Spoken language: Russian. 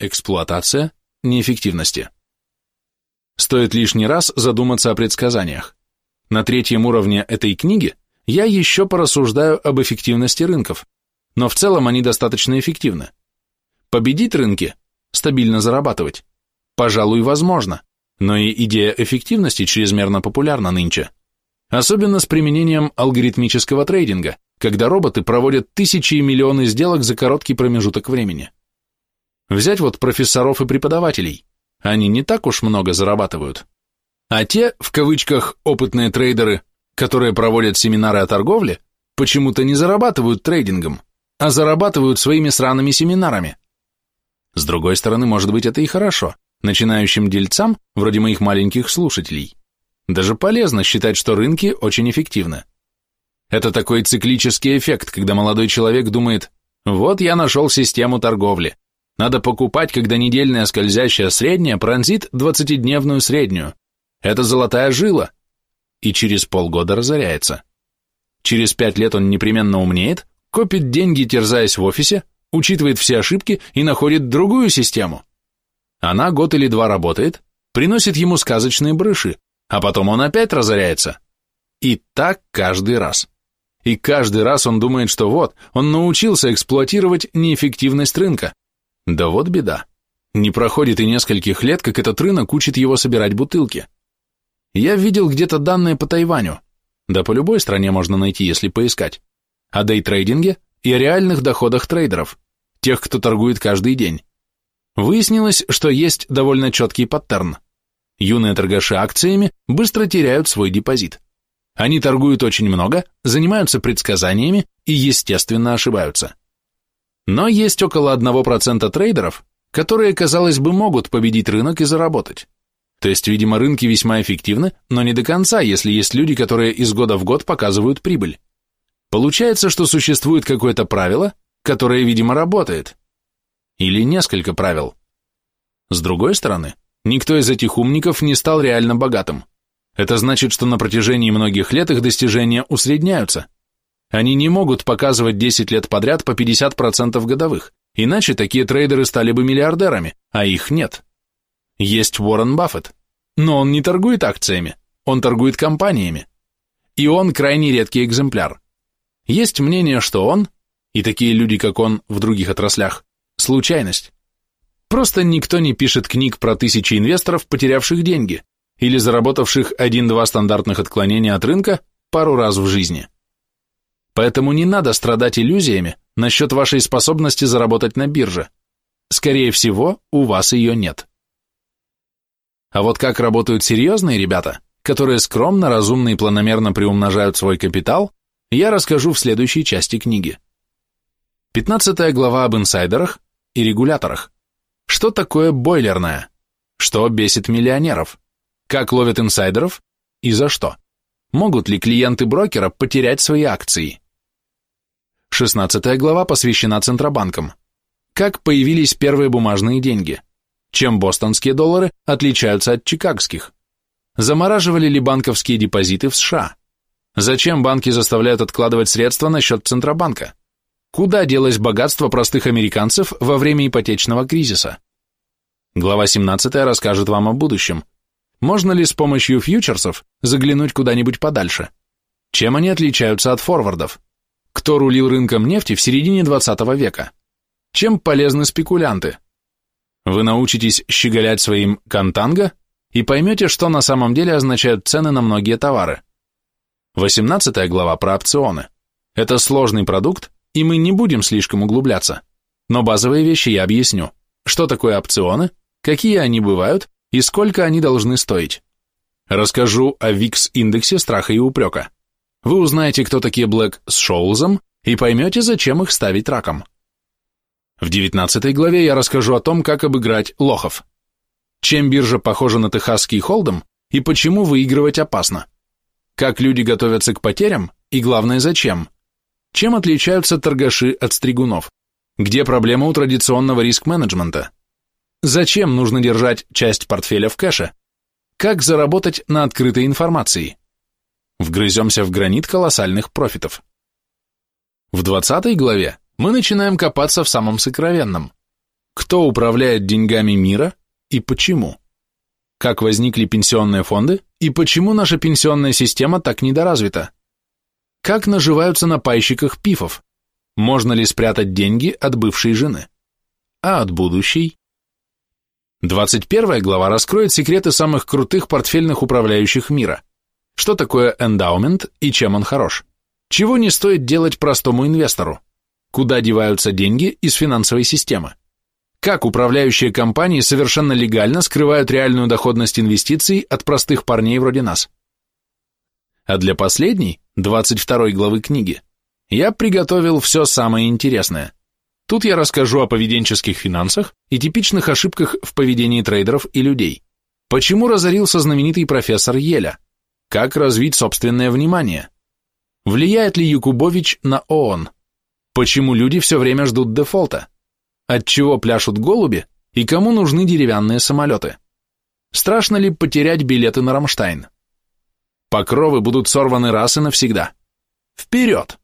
эксплуатация, неэффективности. Стоит лишний раз задуматься о предсказаниях. На третьем уровне этой книги я еще порассуждаю об эффективности рынков, но в целом они достаточно эффективны. Победить рынки, стабильно зарабатывать, пожалуй, возможно, но и идея эффективности чрезмерно популярна нынче. Особенно с применением алгоритмического трейдинга, когда роботы проводят тысячи и миллионы сделок за короткий промежуток времени. Взять вот профессоров и преподавателей. Они не так уж много зарабатывают. А те, в кавычках, опытные трейдеры, которые проводят семинары о торговле, почему-то не зарабатывают трейдингом, а зарабатывают своими сраными семинарами. С другой стороны, может быть, это и хорошо. Начинающим дельцам, вроде моих маленьких слушателей, даже полезно считать, что рынки очень эффективны. Это такой циклический эффект, когда молодой человек думает, вот я нашел систему торговли. Надо покупать, когда недельная скользящая средняя пронзит двадцатидневную среднюю. Это золотая жила. И через полгода разоряется. Через пять лет он непременно умнеет, копит деньги, терзаясь в офисе, учитывает все ошибки и находит другую систему. Она год или два работает, приносит ему сказочные брыши, а потом он опять разоряется. И так каждый раз. И каждый раз он думает, что вот, он научился эксплуатировать неэффективность рынка. Да вот беда. Не проходит и нескольких лет, как этот рынок учит его собирать бутылки. Я видел где-то данные по Тайваню. Да по любой стране можно найти, если поискать. О дейтрейдинге и о реальных доходах трейдеров, тех, кто торгует каждый день. Выяснилось, что есть довольно четкий паттерн – Юные торгаши акциями быстро теряют свой депозит. Они торгуют очень много, занимаются предсказаниями и, естественно, ошибаются. Но есть около 1% трейдеров, которые, казалось бы, могут победить рынок и заработать. То есть, видимо, рынки весьма эффективны, но не до конца, если есть люди, которые из года в год показывают прибыль. Получается, что существует какое-то правило, которое, видимо, работает. Или несколько правил. С другой стороны, Никто из этих умников не стал реально богатым. Это значит, что на протяжении многих лет их достижения усредняются. Они не могут показывать 10 лет подряд по 50% годовых, иначе такие трейдеры стали бы миллиардерами, а их нет. Есть Уоррен Баффет, но он не торгует акциями, он торгует компаниями. И он крайне редкий экземпляр. Есть мнение, что он, и такие люди, как он в других отраслях, случайность. Просто никто не пишет книг про тысячи инвесторов, потерявших деньги, или заработавших один-два стандартных отклонения от рынка пару раз в жизни. Поэтому не надо страдать иллюзиями насчет вашей способности заработать на бирже. Скорее всего, у вас ее нет. А вот как работают серьезные ребята, которые скромно, разумно и планомерно приумножают свой капитал, я расскажу в следующей части книги. 15 глава об инсайдерах и регуляторах. Что такое бойлерная? Что бесит миллионеров? Как ловят инсайдеров? И за что? Могут ли клиенты брокера потерять свои акции? 16 глава посвящена Центробанкам. Как появились первые бумажные деньги? Чем бостонские доллары отличаются от чикагских? Замораживали ли банковские депозиты в США? Зачем банки заставляют откладывать средства на счет Центробанка? Куда делось богатство простых американцев во время ипотечного кризиса? Глава 17 расскажет вам о будущем. Можно ли с помощью фьючерсов заглянуть куда-нибудь подальше? Чем они отличаются от форвардов? Кто рулил рынком нефти в середине 20 века? Чем полезны спекулянты? Вы научитесь щеголять своим контанго и поймете, что на самом деле означают цены на многие товары. 18 глава про опционы. Это сложный продукт, и мы не будем слишком углубляться. Но базовые вещи я объясню. Что такое опционы, какие они бывают и сколько они должны стоить. Расскажу о VIX-индексе страха и упрека. Вы узнаете, кто такие Блэк с Шоулзом, и поймете, зачем их ставить раком. В 19 главе я расскажу о том, как обыграть лохов. Чем биржа похожа на техасский холдом и почему выигрывать опасно. Как люди готовятся к потерям и, главное, зачем. Чем отличаются торгаши от стригунов? Где проблема у традиционного риск-менеджмента? Зачем нужно держать часть портфеля в кэше? Как заработать на открытой информации? Вгрыземся в гранит колоссальных профитов. В 20 главе мы начинаем копаться в самом сокровенном. Кто управляет деньгами мира и почему? Как возникли пенсионные фонды и почему наша пенсионная система так недоразвита? Как наживаются на пайщиках пифов? Можно ли спрятать деньги от бывшей жены? А от будущей? 21 глава раскроет секреты самых крутых портфельных управляющих мира. Что такое эндаумент и чем он хорош? Чего не стоит делать простому инвестору? Куда деваются деньги из финансовой системы? Как управляющие компании совершенно легально скрывают реальную доходность инвестиций от простых парней вроде нас? А для последней, 22 главы книги, я приготовил все самое интересное. Тут я расскажу о поведенческих финансах и типичных ошибках в поведении трейдеров и людей. Почему разорился знаменитый профессор Еля? Как развить собственное внимание? Влияет ли Якубович на ООН? Почему люди все время ждут дефолта? От чего пляшут голуби и кому нужны деревянные самолеты? Страшно ли потерять билеты на Рамштайн? Покровы будут сорваны раз и навсегда. Вперед!